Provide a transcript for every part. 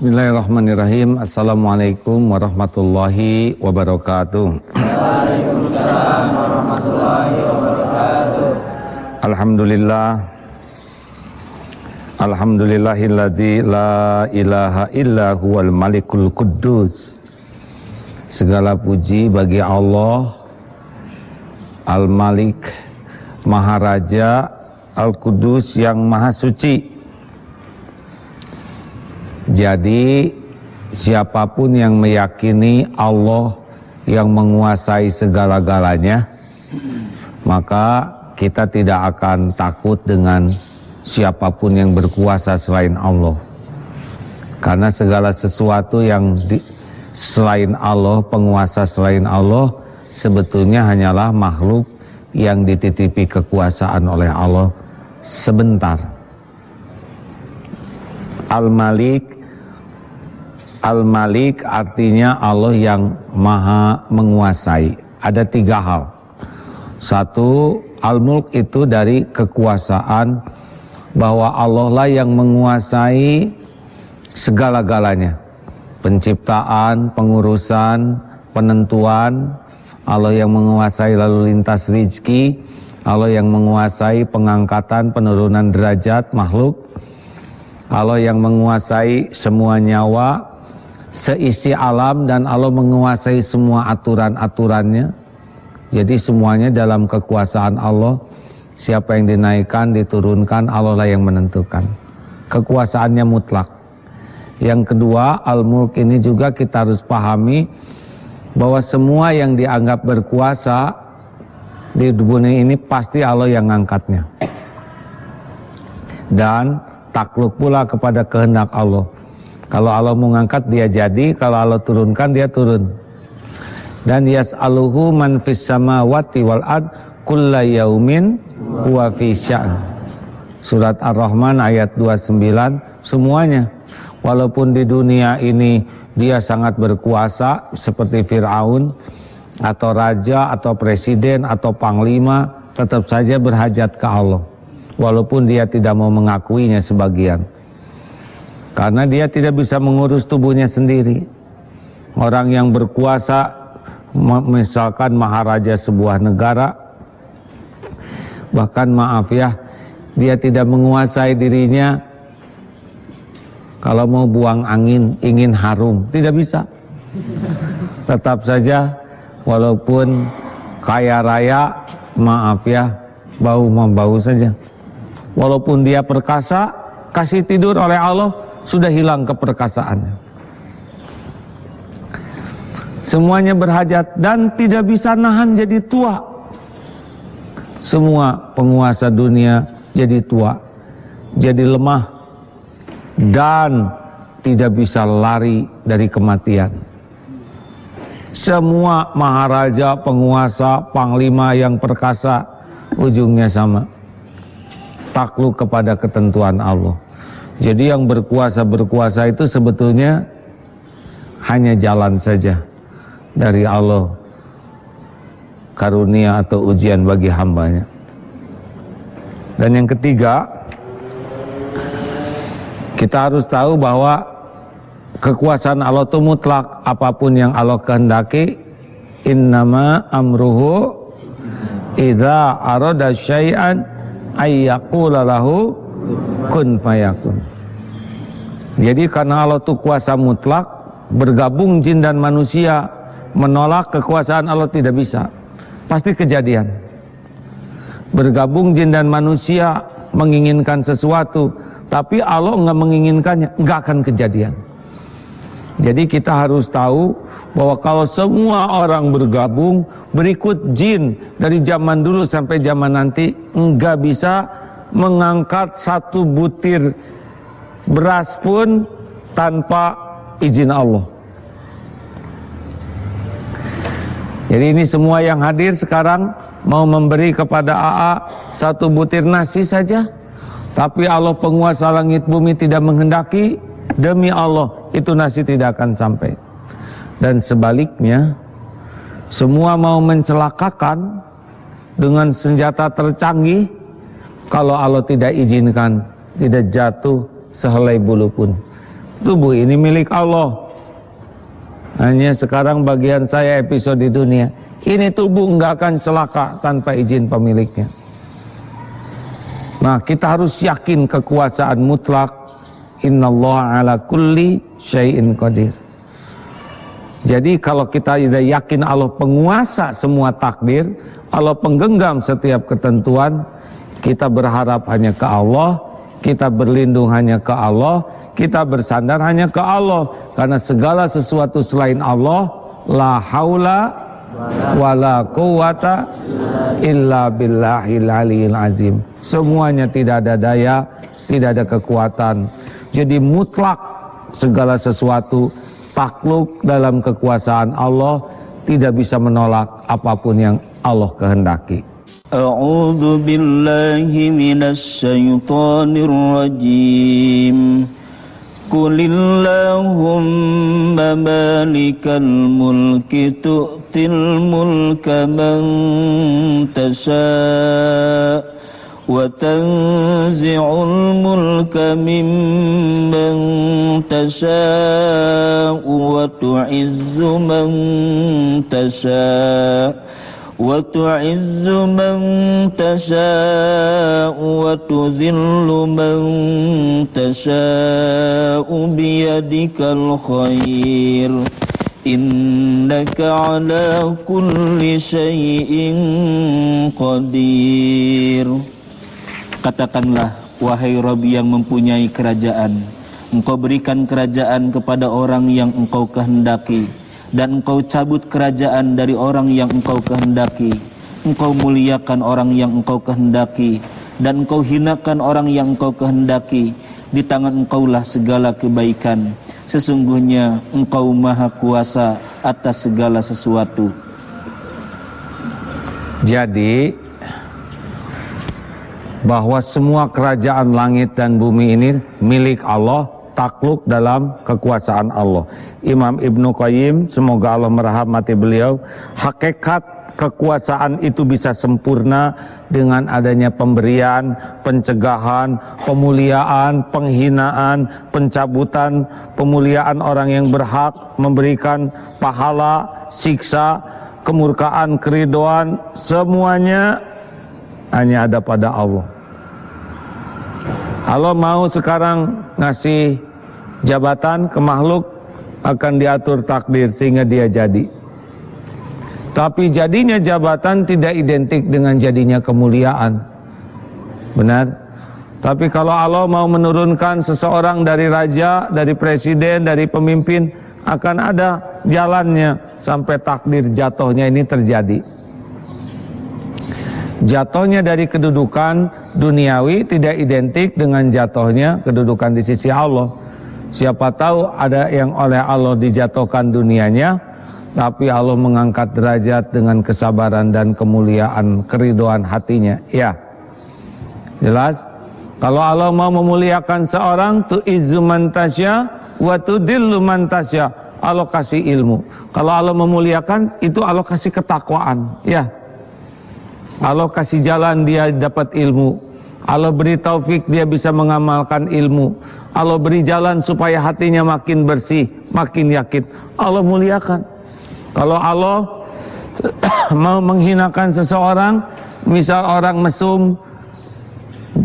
Bismillahirrahmanirrahim. Assalamualaikum warahmatullahi wabarakatuh. Waalaikumsalam warahmatullahi wabarakatuh. Alhamdulillah. Alhamdulillahilladzi la ilaha illa huwal malikul quddus. Segala puji bagi Allah Al-Malik Maharaja Al-Kudus yang Maha Suci jadi siapa pun yang meyakini Allah yang menguasai segala-galanya, maka kita tidak akan takut dengan siapa pun yang berkuasa selain Allah. Karena segala sesuatu yang di, selain Allah, penguasa selain Allah, sebetulnya hanyalah makhluk yang dititipi kekuasaan oleh Allah sebentar. Al-Malik Al-Malik artinya Allah yang maha menguasai. Ada tiga hal. Satu, Al-Mulk itu dari kekuasaan bahwa Allah lah yang menguasai segala-galanya. Penciptaan, pengurusan, penentuan, Allah yang menguasai lalu lintas rizki, Allah yang menguasai pengangkatan, penurunan derajat makhluk, Allah yang menguasai semua nyawa, seisi alam dan Allah menguasai semua aturan-aturannya. Jadi semuanya dalam kekuasaan Allah. Siapa yang dinaikkan, diturunkan, Allah lah yang menentukan. Kekuasaannya mutlak. Yang kedua, al-mulk ini juga kita harus pahami bahwa semua yang dianggap berkuasa di dunia ini pasti Allah yang ngangkatnya. Dan takluk pula kepada kehendak Allah. Kalau Allah mengangkat dia jadi, kalau Allah turunkan dia turun. Dan yas'aluhu man fis samawati wal ard kulla yaumin huwa fi Surat Ar-Rahman ayat 29 semuanya. Walaupun di dunia ini dia sangat berkuasa seperti Firaun atau raja atau presiden atau panglima tetap saja berhajat ke Allah. Walaupun dia tidak mau mengakuinya sebagian. Karena dia tidak bisa mengurus tubuhnya sendiri. Orang yang berkuasa, misalkan maharaja sebuah negara, bahkan maaf ya, dia tidak menguasai dirinya. Kalau mau buang angin, ingin harum, tidak bisa. Tetap saja, walaupun kaya raya, maaf ya, bau membau saja. Walaupun dia perkasa, kasih tidur oleh Allah, sudah hilang keperkasaannya. Semuanya berhajat dan tidak bisa nahan jadi tua. Semua penguasa dunia jadi tua, jadi lemah dan tidak bisa lari dari kematian. Semua maharaja, penguasa, panglima yang perkasa ujungnya sama. Takluk kepada ketentuan Allah. Jadi yang berkuasa-berkuasa itu sebetulnya hanya jalan saja dari Allah karunia atau ujian bagi hambanya. Dan yang ketiga, kita harus tahu bahwa kekuasaan Allah itu mutlak. Apa pun yang Allah kehendaki, innama amruhu idza arada syai'an kun fayakun. Jadi karena Allah itu kuasa mutlak, bergabung jin dan manusia menolak kekuasaan Allah tidak bisa. Pasti kejadian. Bergabung jin dan manusia menginginkan sesuatu, tapi Allah nggak menginginkannya, nggak akan kejadian. Jadi kita harus tahu bahwa kalau semua orang bergabung berikut jin dari zaman dulu sampai zaman nanti nggak bisa mengangkat satu butir beras pun tanpa izin Allah. Jadi ini semua yang hadir sekarang mau memberi kepada AA satu butir nasi saja. Tapi Allah penguasa langit bumi tidak menghendaki, demi Allah itu nasi tidak akan sampai. Dan sebaliknya, semua mau mencelakakan dengan senjata tercanggih, kalau Allah tidak izinkan, tidak jatuh sehelai bulu pun. tubuh ini milik Allah. Hanya sekarang bagian saya episode di dunia. Ini tubuh nggak akan celaka tanpa izin pemiliknya. Nah, kita harus yakin kekuasaan mutlak. Innallaha ala kulli syai'in qadir. Jadi kalau kita tidak yakin Allah penguasa semua takdir, Allah penggenggam setiap ketentuan, kita berharap hanya ke Allah, kita berlindung hanya ke Allah, kita bersandar hanya ke Allah karena segala sesuatu selain Allah la haula wala quwata illa billahil aliyil azim. Semuanya tidak ada daya, tidak ada kekuatan. Jadi mutlak segala sesuatu takluk dalam kekuasaan Allah tidak bisa menolak apa pun yang Allah kehendaki. A'udzu billahi minasy syaithanir rajim. قل اللهم مالك الملك تؤتي الملك من تشاء وتنزع الملك ممن تشاء وتعز من تشاء وتعز من تشاء وتذل من تشاء بيدك الخير إنك على كل شيء قدير Katakanlah, wahai Rabb yang mempunyai kerajaan, Engkau berikan kerajaan kepada orang yang Engkau kehendaki, dan Engkau cabut kerajaan dari orang yang Engkau kehendaki. Engkau muliakan orang yang Engkau kehendaki, dan Engkau hinakan orang yang Engkau kehendaki. Di tangan Engkaulah segala kebaikan. Sesungguhnya Engkau Maha Kuasa atas segala sesuatu. Jadi bahwa semua kerajaan langit dan bumi ini milik Allah, takluk dalam kekuasaan Allah. Imam Ibnu Qayyim, semoga Allah merahmati beliau, hakikat kekuasaan itu bisa sempurna dengan adanya pemberian, pencegahan, pemuliaan, penghinaan, pencabutan, pemuliaan orang yang berhak, memberikan pahala, siksa, kemurkaan, keridoan, semuanya hanya ada pada Allah. Allah mau sekarang ngasih jabatan ke makhluk akan diatur takdir sehingga dia jadi. Tapi jadinya jabatan tidak identik dengan jadinya kemuliaan. Benar? Tapi kalau Allah mau menurunkan seseorang dari raja, dari presiden, dari pemimpin, akan ada jalannya sampai takdir jatuhnya ini terjadi. Jatuhnya dari kedudukan duniawi tidak identik dengan jatuhnya kedudukan di sisi Allah. Siapa tahu ada yang oleh Allah dijatuhkan dunianya, tapi Allah mengangkat derajat dengan kesabaran dan kemuliaan keridoan hatinya. Ya, jelas. Kalau Allah mau memuliakan seorang, tu izumantasya, wa tudillu mantasya. Allah kasih ilmu. Kalau Allah memuliakan, itu Allah kasih ketakwaan. Ya, Allah kasih jalan dia dapat ilmu. Allah beri taufik dia bisa mengamalkan ilmu. Allah beri jalan supaya hatinya makin bersih, makin yakin. Allah muliakan. Kalau Allah mau menghinakan seseorang, misal orang mesum,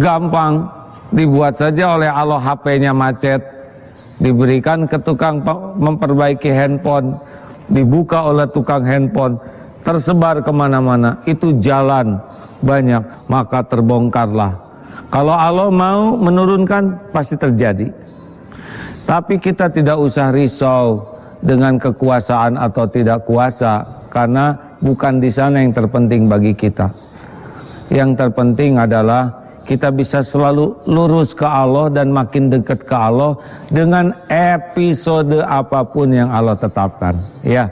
gampang dibuat saja oleh Allah HP-nya macet, diberikan ke tukang memperbaiki handphone, dibuka oleh tukang handphone, tersebar ke mana-mana. Itu jalan banyak maka terbongkarlah. Kalau Allah mau menurunkan pasti terjadi. Tapi kita tidak usah risau dengan kekuasaan atau tidak kuasa karena bukan di sana yang terpenting bagi kita. Yang terpenting adalah kita bisa selalu lurus ke Allah dan makin dekat ke Allah dengan episode apa pun yang Allah tetapkan. Ya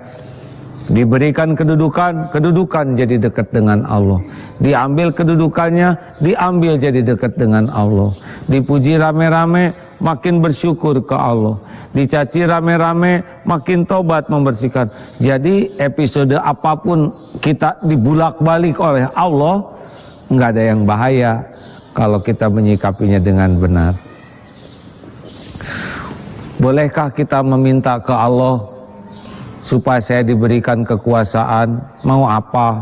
Diberikan kedudukan, kedudukan jadi dekat dengan Allah. Diambil kedudukannya, diambil jadi dekat dengan Allah. Dipuji rame-rame, makin bersyukur ke Allah. Dicaci rame-rame, makin tobat membersihkan. Jadi episode apa pun kita dibulak-balik oleh Allah, nggak ada yang bahaya kalau kita menyikapinya dengan benar. Bolehkah kita meminta ke Allah supaya saya diberikan kekuasaan? Mau apa?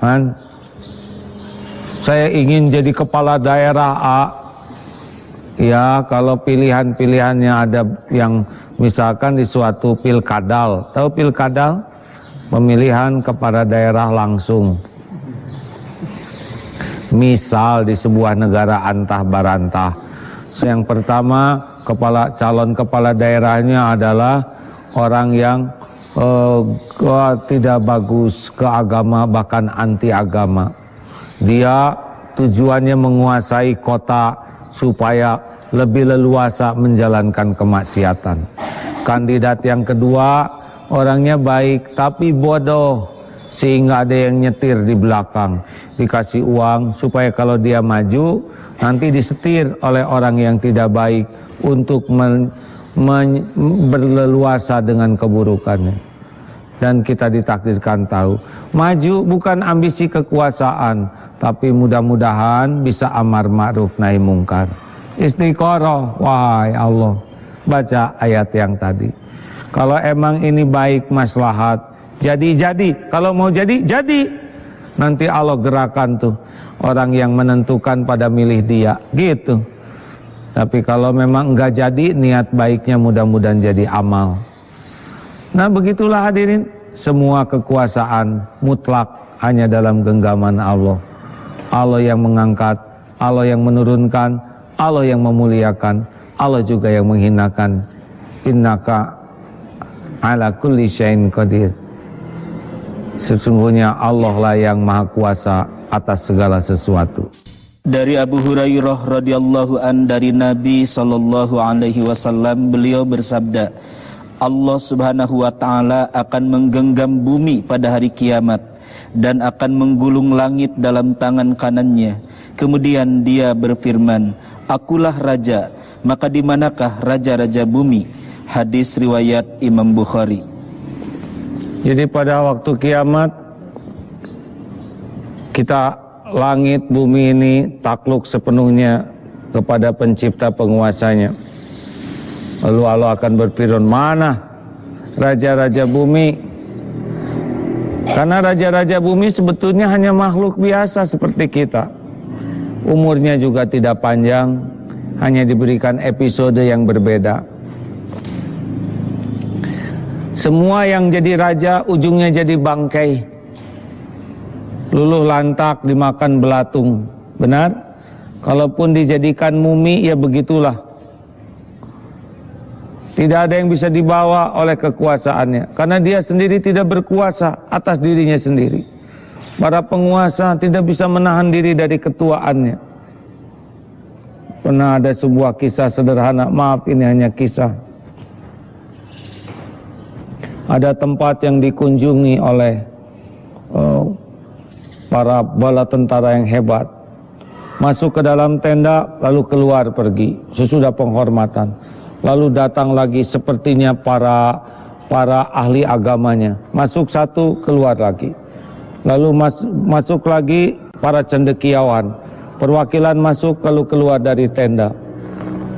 Han? Saya ingin jadi kepala daerah A. Ya, kalau pilihan-pilihannya ada yang misalkan di suatu pilkadal. Tahu pilkadal? Pemilihan kepala daerah langsung. Misal di sebuah negara antah barantah. Yang pertama kepala calon kepala daerahnya adalah orang yang uh, tidak bagus ke agama bahkan anti agama. Dia tujuannya menguasai kota supaya lebih leluasa menjalankan kemaksiatan. Kandidat yang kedua orangnya baik tapi bodoh sehingga ada yang nyetir di belakang dikasih uang supaya kalau dia maju nanti disetir oleh orang yang tidak baik untuk men, berleluasa dengan keburukannya. Dan kita ditakdirkan tahu, maju bukan ambisi kekuasaan, tapi mudah-mudahan bisa amar ma'ruf nahi mungkar. Istiqoroh, wahai Allah, baca ayat yang tadi. Kalau emang ini baik maslahat, jadi-jadi. Kalau mau jadi, jadi. Nanti Allah gerakan tuh orang yang menentukan pada milih dia, gitu. Tapi kalau memang enggak jadi niat baiknya mudah-mudahan jadi amal. Nah begitulah hadirin semua kekuasaan mutlak hanya dalam genggaman Allah. Allah yang mengangkat, Allah yang menurunkan, Allah yang memuliakan, Allah juga yang menghinakan. Innaka ala kulli syai'in qadir. Sesungguhnya Allah lah yang maha kuasa atas segala sesuatu. Dari Abu Hurairah radhiyallahu an dari Nabi sallallahu alaihi wasallam beliau bersabda, Allah Subhanahu wa taala akan menggenggam bumi pada hari kiamat dan akan menggulung langit dalam tangan kanannya. Kemudian dia berfirman, "Akulah raja, maka di manakah raja-raja bumi?" Hadis riwayat Imam Bukhari. Jadi pada waktu kiamat kita langit bumi ini takluk sepenuhnya kepada pencipta penguasanya. Lalu Allah akan berfirman, mana raja-raja bumi? Karena raja-raja bumi sebetulnya hanya makhluk biasa seperti kita. Umurnya juga tidak panjang, hanya diberikan episode yang berbeda. Semua yang jadi raja ujungnya jadi bangkai luluh lantak dimakan belatung. Benar? Kalaupun dijadikan mumi ya begitulah. Tidak ada yang bisa dibawa oleh kekuasaannya karena dia sendiri tidak berkuasa atas dirinya sendiri. Para penguasa tidak bisa menahan diri dari ketuaannya. Pernah ada sebuah kisah sederhana, maaf ini hanya kisah. Ada tempat yang dikunjungi oleh uh, para bala tentara yang hebat. Masuk ke dalam tenda lalu keluar pergi sesudah penghormatan. Lalu datang lagi sepertinya para para ahli agamanya. Masuk satu keluar lagi. Lalu mas, masuk lagi para cendekiawan. Perwakilan masuk lalu keluar dari tenda.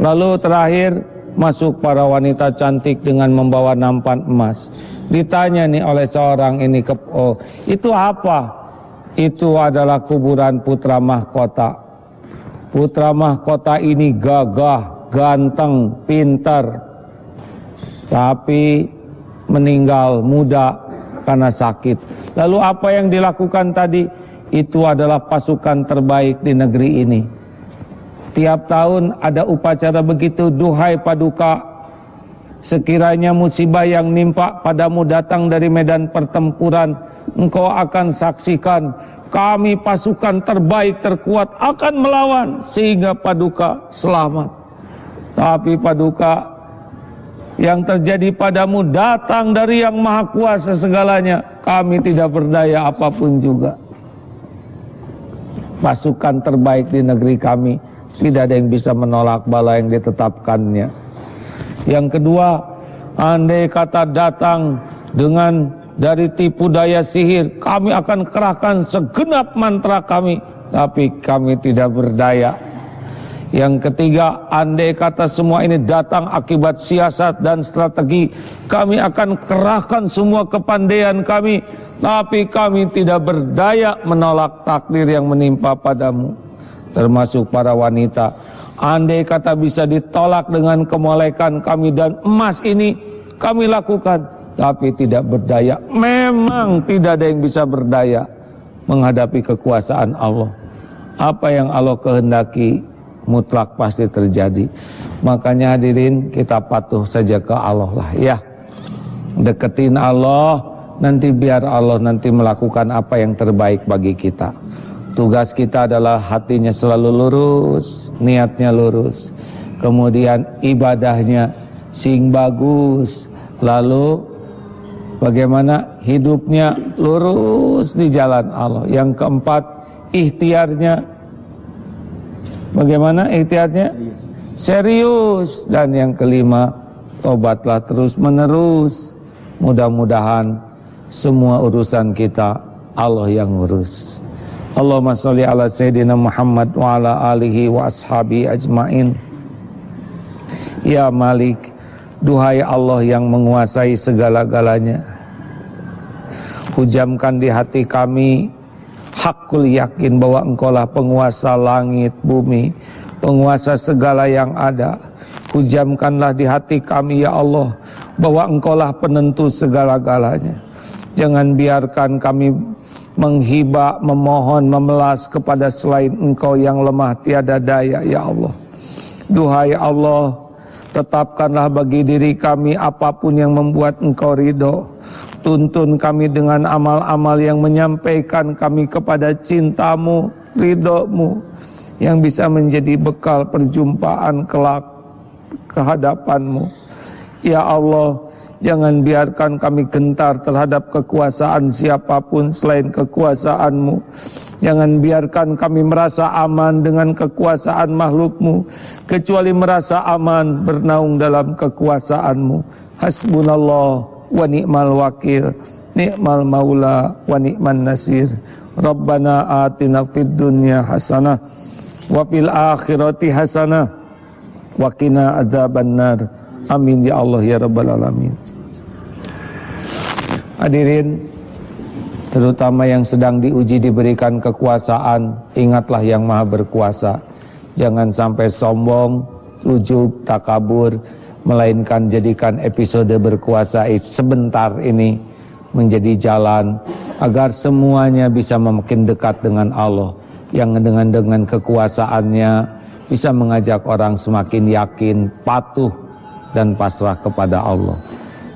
Lalu terakhir masuk para wanita cantik dengan membawa nampan emas. Ditanya nih oleh seorang ini ke oh, itu apa itu adalah kuburan putra mahkota. Putra mahkota ini gagah, ganteng, pintar, tapi meninggal muda karena sakit. Lalu apa yang dilakukan tadi? Itu adalah pasukan terbaik di negeri ini. Tiap tahun ada upacara begitu, duhai paduka, sekiranya musibah yang nimpa padamu datang dari medan pertempuran, engkau akan saksikan kami pasukan terbaik terkuat akan melawan sehingga paduka selamat. Tapi paduka yang terjadi padamu datang dari yang maha kuasa segalanya. Kami tidak berdaya apa pun juga. Pasukan terbaik di negeri kami tidak ada yang bisa menolak bala yang ditetapkannya. Yang kedua, andai kata datang dengan dari tipu daya sihir kami akan kerahkan segenap mantra kami tapi kami tidak berdaya Yang ketiga, andai kata semua ini datang akibat siasat dan strategi, kami akan kerahkan semua kepandaian kami, tapi kami tidak berdaya menolak takdir yang menimpa padamu. Termasuk para wanita. Andai kata bisa ditolak dengan kemolekan kami dan emas ini, kami lakukan. Tapi tidak berdaya. Memang tidak ada yang bisa berdaya menghadapi kekuasaan Allah. Apa yang Allah kehendaki mutlak pasti terjadi. Makanya hadirin kita patuh saja ke Allah lah ya. Deketin Allah, nanti biar Allah nanti melakukan apa yang terbaik bagi kita. Tugas kita adalah hatinya selalu lurus, niatnya lurus. Kemudian ibadahnya sing bagus. Lalu bagaimana hidupnya lurus di jalan Allah. Yang keempat, ikhtiarnya Bagaimana ikhtiarnya? Serius. Dan yang kelima, tobatlah terus menerus. Mudah-mudahan semua urusan kita Allah yang urus. Allahumma salli ala Sayyidina Muhammad wa ala alihi wa ashabi ajmain. Ya Malik, duhai Allah yang menguasai segala-galanya. Hujamkan di hati kami hakul yakin bahwa engkaulah penguasa langit, bumi, penguasa segala yang ada. Hujamkanlah di hati kami ya Allah bahwa engkaulah penentu segala-galanya. Jangan biarkan kami menghibah, memohon, memelas kepada selain engkau yang lemah tiada daya ya Allah. Duhai Allah, tetapkanlah bagi diri kami apa pun yang membuat engkau ridho. Tuntun kami dengan amal-amal yang menyampaikan kami kepada cintamu, ridhomu, yang bisa menjadi bekal perjumpaan kelak kehadapanmu. Ya Allah, jangan biarkan kami gentar terhadap kekuasaan siapa pun selain kekuasaanmu. Jangan biarkan kami merasa aman dengan kekuasaan makhlukmu, kecuali merasa aman bernaung dalam kekuasaanmu. Hasbunallah wa ni'mal wakil ni'mal maula wa ni'man nasir Rabbana atina fid dunya hasanah wa fil akhirati hasanah wa qina adzabannar amin ya Allah ya rabbal alamin hadirin terutama yang sedang diuji diberikan kekuasaan ingatlah yang maha berkuasa jangan sampai sombong ujub takabur melainkan jadikan episode berkuasa sebentar ini menjadi jalan agar semuanya bisa makin dekat dengan Allah yang dengan dengan kekuasaannya bisa mengajak orang semakin yakin, patuh dan pasrah kepada Allah.